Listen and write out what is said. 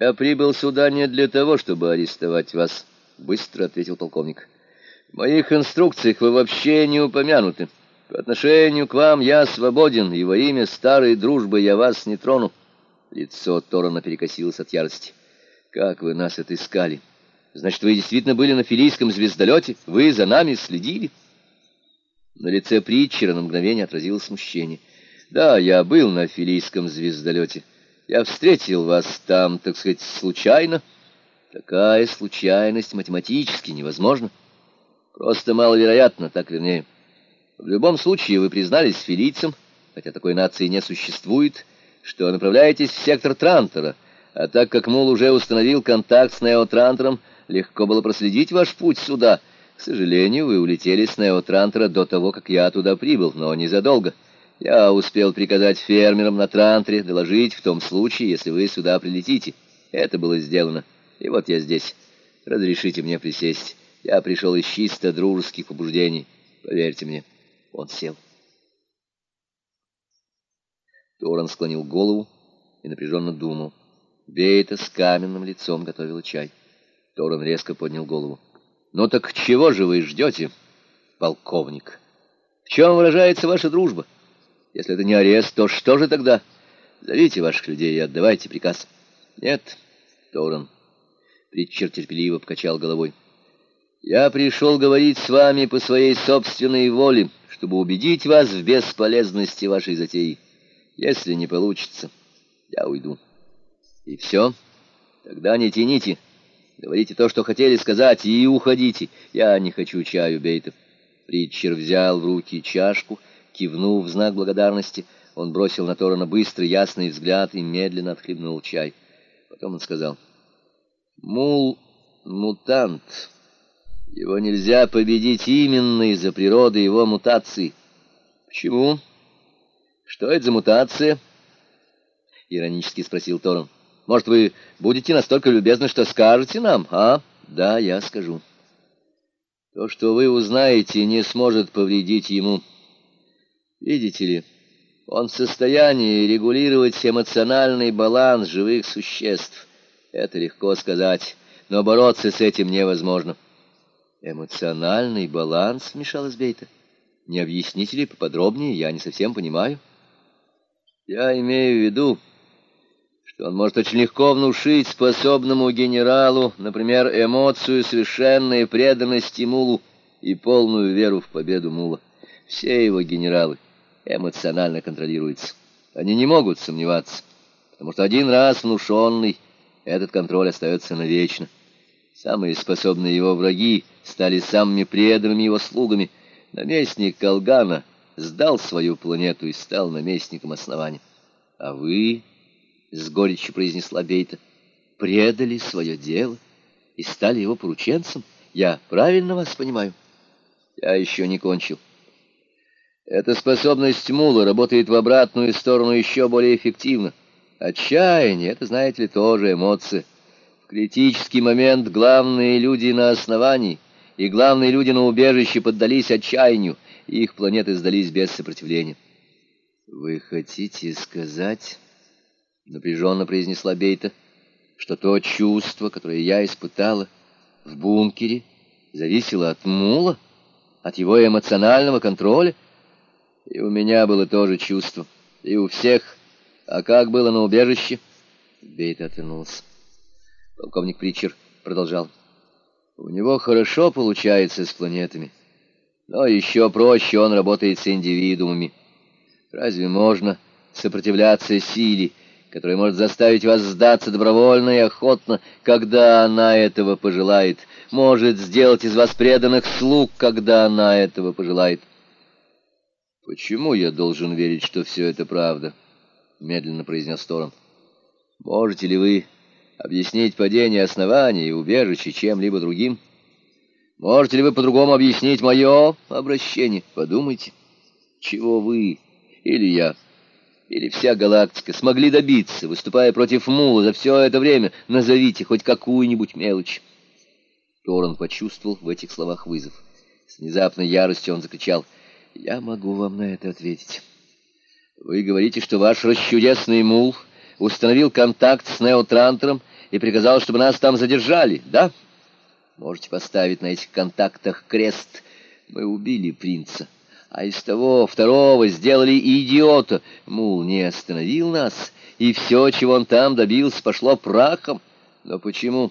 «Я прибыл сюда не для того, чтобы арестовать вас», — быстро ответил полковник. «В моих инструкциях вы вообще не упомянуты. По отношению к вам я свободен, и во имя старой дружбы я вас не трону». Лицо Торона перекосилось от ярости. «Как вы нас отыскали? Значит, вы действительно были на филийском звездолете? Вы за нами следили?» На лице Притчера на мгновение отразилось смущение. «Да, я был на филийском звездолете». Я встретил вас там, так сказать, случайно. Такая случайность математически невозможна. Просто маловероятно, так вернее. В любом случае вы признались филийцам, хотя такой нации не существует, что направляетесь в сектор Трантора, а так как Мул уже установил контакт с Неотрантором, легко было проследить ваш путь сюда. К сожалению, вы улетели с Неотрантора до того, как я туда прибыл, но незадолго. Я успел приказать фермерам на Трантре доложить в том случае, если вы сюда прилетите. Это было сделано. И вот я здесь. Разрешите мне присесть. Я пришел из чисто дружеских побуждений. Поверьте мне. Он сел. Торан склонил голову и напряженно думал. Бейта с каменным лицом готовила чай. Торан резко поднял голову. «Ну так чего же вы ждете, полковник? В чем выражается ваша дружба?» Если это не арест, то что же тогда? Зовите ваших людей и отдавайте приказ. Нет, Торрен. Притчер терпеливо покачал головой. Я пришел говорить с вами по своей собственной воле, чтобы убедить вас в бесполезности вашей затеи. Если не получится, я уйду. И все. Тогда не тяните. Говорите то, что хотели сказать, и уходите. Я не хочу чаю, Бейтов. Притчер взял в руки чашку Кивнув в знак благодарности, он бросил на Торана быстрый, ясный взгляд и медленно отхлебнул чай. Потом он сказал, «Мул — мутант. Его нельзя победить именно из-за природы его мутации». «Почему? Что это за мутация?» — иронически спросил Торан. «Может, вы будете настолько любезны, что скажете нам, а?» «Да, я скажу. То, что вы узнаете, не сможет повредить ему». Видите ли, он в состоянии регулировать эмоциональный баланс живых существ. Это легко сказать, но бороться с этим невозможно. Эмоциональный баланс, вмешалась Бейта. Не объясните ли поподробнее, я не совсем понимаю. Я имею в виду, что он может очень легко внушить способному генералу, например, эмоцию совершенной преданности Мулу и полную веру в победу Мула. Все его генералы эмоционально контролируется. Они не могут сомневаться, потому что один раз внушенный, этот контроль остается навечно. Самые способные его враги стали самыми преданными его слугами. Наместник Колгана сдал свою планету и стал наместником основания. А вы, — с горечью произнесла Бейта, — предали свое дело и стали его порученцем? Я правильно вас понимаю? Я еще не кончил. Эта способность мула работает в обратную сторону еще более эффективно. Отчаяние — это, знаете ли, тоже эмоция. В критический момент главные люди на основании и главные люди на убежище поддались отчаянию, и их планеты сдались без сопротивления. «Вы хотите сказать...» — напряженно произнесла Бейта, — что то чувство, которое я испытала в бункере, зависело от мула, от его эмоционального контроля — и у меня было тоже чувство. И у всех. А как было на убежище? Бейт отвернулся. Полковник Притчер продолжал. У него хорошо получается с планетами. Но еще проще он работает с индивидуумами. Разве можно сопротивляться силе, которая может заставить вас сдаться добровольно и охотно, когда она этого пожелает, может сделать из вас преданных слуг, когда она этого пожелает? «Почему я должен верить, что все это правда?» — медленно произнес Торон. «Можете ли вы объяснить падение оснований и убежища чем-либо другим? Можете ли вы по-другому объяснить мое обращение? Подумайте, чего вы или я, или вся галактика смогли добиться, выступая против Мула за все это время? Назовите хоть какую-нибудь мелочь». Торон почувствовал в этих словах вызов. С внезапной яростью он закричал — я могу вам на это ответить. Вы говорите, что ваш расчудесный мул установил контакт с Неотрантером и приказал, чтобы нас там задержали, да? Можете поставить на этих контактах крест. Мы убили принца, а из того второго сделали идиота. Мул не остановил нас, и все, чего он там добился, пошло прахом. Но почему?